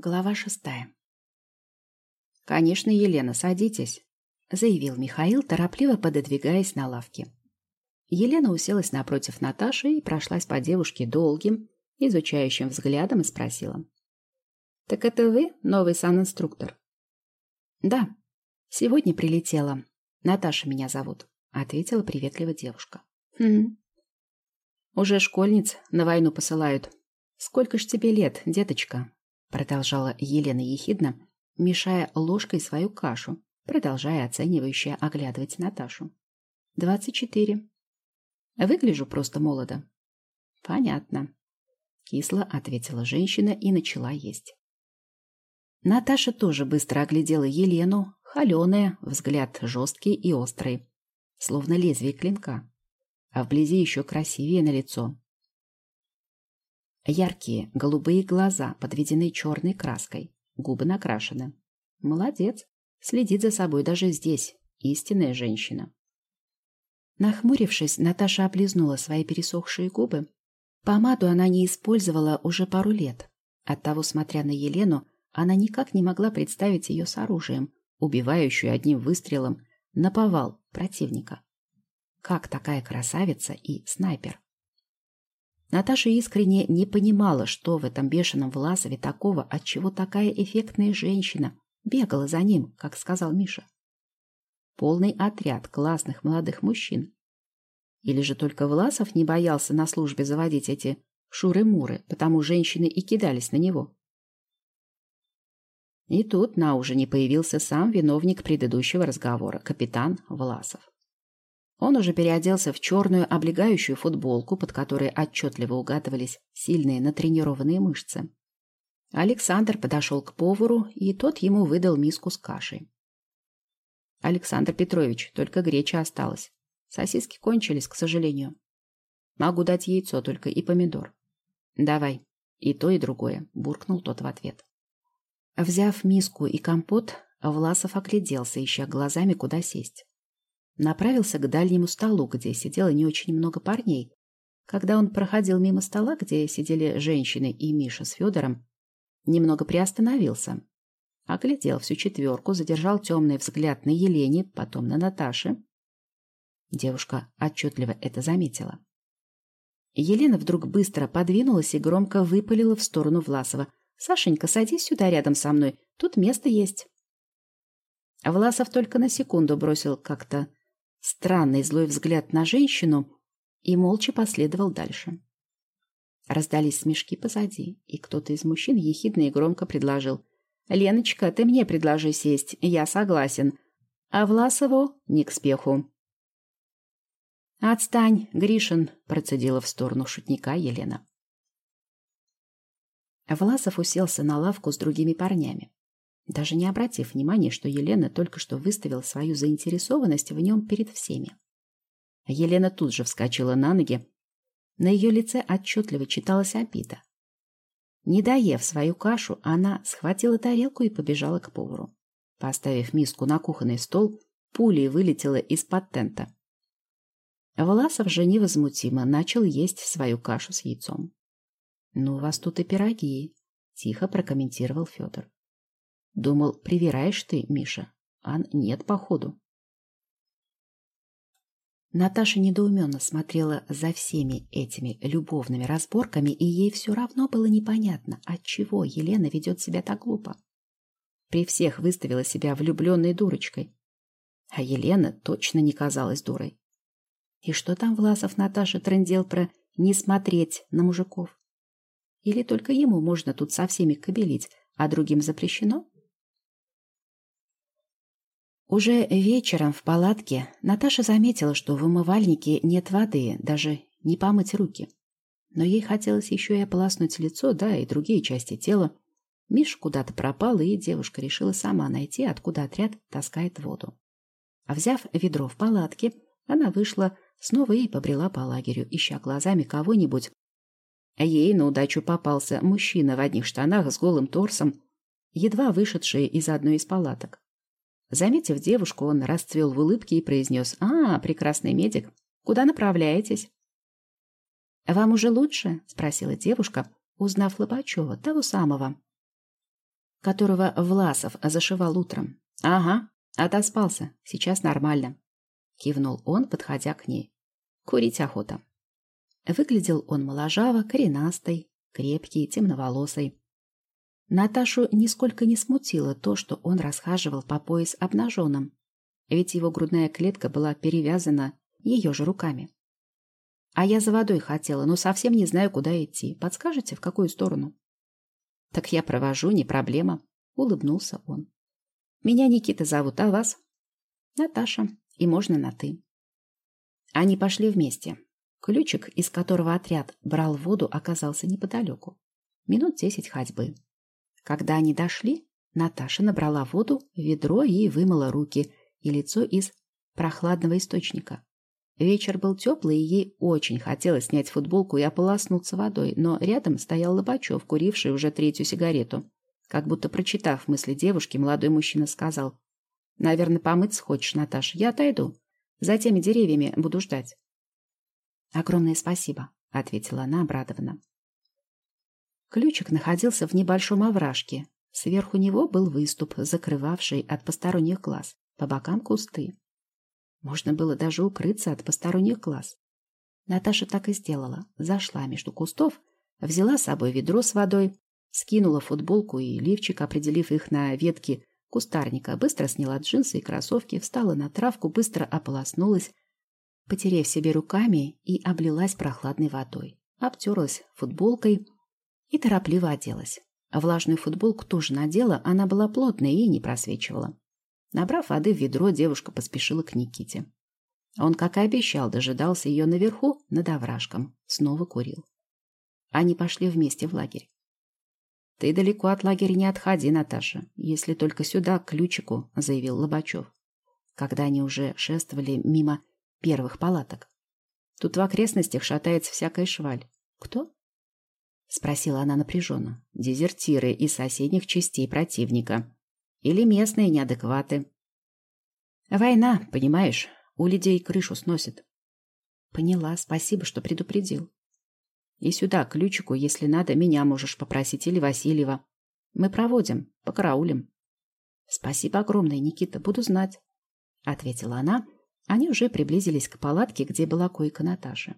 Глава шестая. «Конечно, Елена, садитесь», — заявил Михаил, торопливо пододвигаясь на лавке. Елена уселась напротив Наташи и прошлась по девушке долгим, изучающим взглядом и спросила. «Так это вы новый санинструктор?» «Да, сегодня прилетела. Наташа меня зовут», — ответила приветливо девушка. «Хм. Уже школьниц на войну посылают. Сколько ж тебе лет, деточка?» Продолжала Елена ехидно, мешая ложкой свою кашу, продолжая оценивающе оглядывать Наташу. «Двадцать четыре. Выгляжу просто молодо». «Понятно», — кисло ответила женщина и начала есть. Наташа тоже быстро оглядела Елену, холеная, взгляд жесткий и острый, словно лезвие клинка, а вблизи еще красивее на лицо. Яркие голубые глаза подведены черной краской, губы накрашены. Молодец, следит за собой даже здесь, истинная женщина. Нахмурившись, Наташа облизнула свои пересохшие губы. Помаду она не использовала уже пару лет. Оттого, смотря на Елену, она никак не могла представить ее с оружием, убивающую одним выстрелом наповал противника. Как такая красавица и снайпер? Наташа искренне не понимала, что в этом бешеном Власове такого, отчего такая эффектная женщина бегала за ним, как сказал Миша. Полный отряд классных молодых мужчин. Или же только Власов не боялся на службе заводить эти шуры-муры, потому женщины и кидались на него. И тут на ужине появился сам виновник предыдущего разговора, капитан Власов. Он уже переоделся в черную облегающую футболку, под которой отчетливо угадывались сильные натренированные мышцы. Александр подошел к повару, и тот ему выдал миску с кашей. «Александр Петрович, только греча осталась. Сосиски кончились, к сожалению. Могу дать яйцо только и помидор». «Давай, и то, и другое», — буркнул тот в ответ. Взяв миску и компот, Власов огляделся, ища глазами, куда сесть направился к дальнему столу, где сидело не очень много парней. Когда он проходил мимо стола, где сидели женщины и Миша с Федором, немного приостановился. Оглядел всю четверку, задержал темный взгляд на Елене, потом на Наташе. Девушка отчетливо это заметила. Елена вдруг быстро подвинулась и громко выпалила в сторону Власова. «Сашенька, садись сюда рядом со мной, тут место есть». Власов только на секунду бросил как-то странный злой взгляд на женщину и молча последовал дальше. Раздались смешки позади, и кто-то из мужчин ехидно и громко предложил. «Леночка, ты мне предложи сесть, я согласен. А Власову не к спеху». «Отстань, Гришин», — процедила в сторону шутника Елена. Власов уселся на лавку с другими парнями даже не обратив внимания, что Елена только что выставила свою заинтересованность в нем перед всеми. Елена тут же вскочила на ноги. На ее лице отчетливо читалась обида. Не доев свою кашу, она схватила тарелку и побежала к повару. Поставив миску на кухонный стол, пулей вылетела из-под тента. Власов же невозмутимо начал есть свою кашу с яйцом. «Ну, у вас тут и пироги», — тихо прокомментировал Федор. Думал, привираешь ты, Миша. А нет, походу. Наташа недоуменно смотрела за всеми этими любовными разборками, и ей все равно было непонятно, отчего Елена ведет себя так глупо. При всех выставила себя влюбленной дурочкой. А Елена точно не казалась дурой. И что там Власов Наташа трындел про «не смотреть на мужиков»? Или только ему можно тут со всеми кобелить, а другим запрещено? Уже вечером в палатке Наташа заметила, что в умывальнике нет воды, даже не помыть руки. Но ей хотелось еще и ополоснуть лицо, да, и другие части тела. Миш куда-то пропал, и девушка решила сама найти, откуда отряд таскает воду. А взяв ведро в палатке, она вышла снова и побрела по лагерю, ища глазами кого-нибудь. Ей на удачу попался мужчина в одних штанах с голым торсом, едва вышедший из одной из палаток. Заметив девушку, он расцвел в улыбке и произнес «А, прекрасный медик, куда направляетесь?» «Вам уже лучше?» – спросила девушка, узнав Лобачева, того самого. которого Власов зашивал утром. Ага, отоспался. Сейчас нормально. Кивнул он, подходя к ней. Курить охота. Выглядел он моложаво, коренастый, крепкий, темноволосый. Наташу нисколько не смутило то, что он расхаживал по пояс обнаженным, ведь его грудная клетка была перевязана ее же руками. А я за водой хотела, но совсем не знаю, куда идти. Подскажете, в какую сторону? Так я провожу, не проблема, улыбнулся он. Меня Никита зовут, а вас? Наташа, и можно на «ты». Они пошли вместе. Ключик, из которого отряд брал воду, оказался неподалеку. Минут десять ходьбы. Когда они дошли, Наташа набрала воду в ведро и вымыла руки и лицо из прохладного источника. Вечер был теплый, и ей очень хотелось снять футболку и ополоснуться водой, но рядом стоял Лобачев, куривший уже третью сигарету. Как будто прочитав мысли девушки, молодой мужчина сказал. «Наверное, помыться хочешь, Наташа? Я отойду. За теми деревьями буду ждать». «Огромное спасибо», — ответила она обрадованно. Ключик находился в небольшом овражке. Сверху него был выступ, закрывавший от посторонних глаз. По бокам кусты. Можно было даже укрыться от посторонних глаз. Наташа так и сделала. Зашла между кустов, взяла с собой ведро с водой, скинула футболку и лифчик, определив их на ветке кустарника, быстро сняла джинсы и кроссовки, встала на травку, быстро ополоснулась, потерев себе руками и облилась прохладной водой. Обтерлась футболкой и торопливо оделась. Влажную футболку тоже надела, она была плотная и не просвечивала. Набрав воды в ведро, девушка поспешила к Никите. Он, как и обещал, дожидался ее наверху, над овражком. Снова курил. Они пошли вместе в лагерь. «Ты далеко от лагеря не отходи, Наташа, если только сюда, к ключику», — заявил Лобачев, когда они уже шествовали мимо первых палаток. «Тут в окрестностях шатается всякая шваль. Кто?» — спросила она напряженно. «Дезертиры из соседних частей противника. Или местные неадекваты. Война, понимаешь, у людей крышу сносит. Поняла, спасибо, что предупредил. И сюда, к ключику, если надо, меня можешь попросить или Васильева. Мы проводим, покараулим. Спасибо огромное, Никита, буду знать, — ответила она. Они уже приблизились к палатке, где была койка Наташи.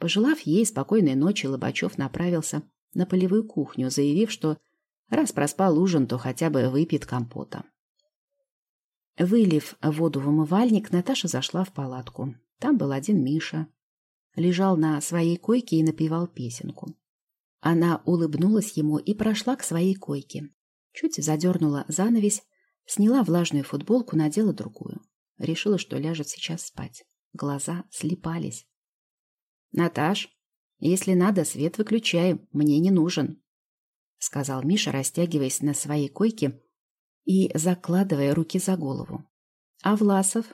Пожелав ей спокойной ночи, Лобачев направился на полевую кухню, заявив, что Раз проспал ужин, то хотя бы выпьет компота. Вылив воду в умывальник, Наташа зашла в палатку. Там был один Миша. Лежал на своей койке и напевал песенку. Она улыбнулась ему и прошла к своей койке. Чуть задернула занавесь, сняла влажную футболку, надела другую. Решила, что ляжет сейчас спать. Глаза слепались. «Наташ, если надо, свет выключаем, мне не нужен», — сказал Миша, растягиваясь на своей койке и закладывая руки за голову. — А Власов?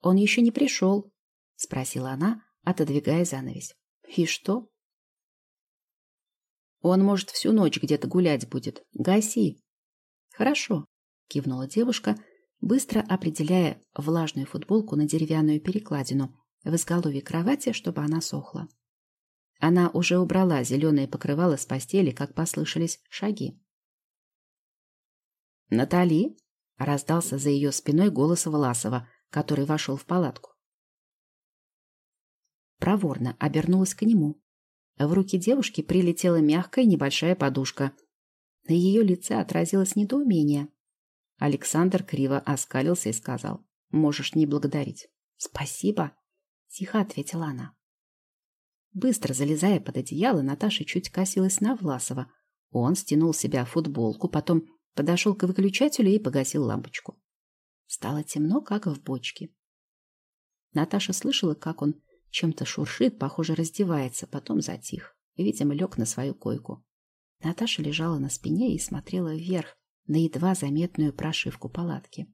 Он еще не пришел? — спросила она, отодвигая занавесь. — И что? — Он, может, всю ночь где-то гулять будет. Гаси. — Хорошо, — кивнула девушка, быстро определяя влажную футболку на деревянную перекладину в изголовье кровати, чтобы она сохла. Она уже убрала зеленое покрывало с постели, как послышались шаги. «Натали!» — раздался за ее спиной голос Власова, который вошел в палатку. Проворно обернулась к нему. В руки девушки прилетела мягкая небольшая подушка. На ее лице отразилось недоумение. Александр криво оскалился и сказал, «Можешь не благодарить». «Спасибо», — тихо ответила она. Быстро залезая под одеяло, Наташа чуть косилась на Власова. Он стянул себя футболку, потом подошел к выключателю и погасил лампочку. Стало темно, как в бочке. Наташа слышала, как он чем-то шуршит, похоже, раздевается, потом затих. Видимо, лег на свою койку. Наташа лежала на спине и смотрела вверх, на едва заметную прошивку палатки.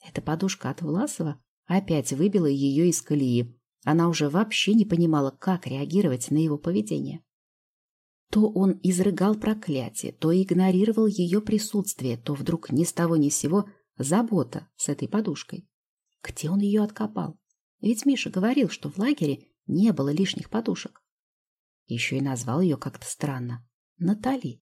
Эта подушка от Власова опять выбила ее из колеи. Она уже вообще не понимала, как реагировать на его поведение. То он изрыгал проклятие, то игнорировал ее присутствие, то вдруг ни с того ни с сего забота с этой подушкой. Где он ее откопал? Ведь Миша говорил, что в лагере не было лишних подушек. Еще и назвал ее как-то странно. Натали.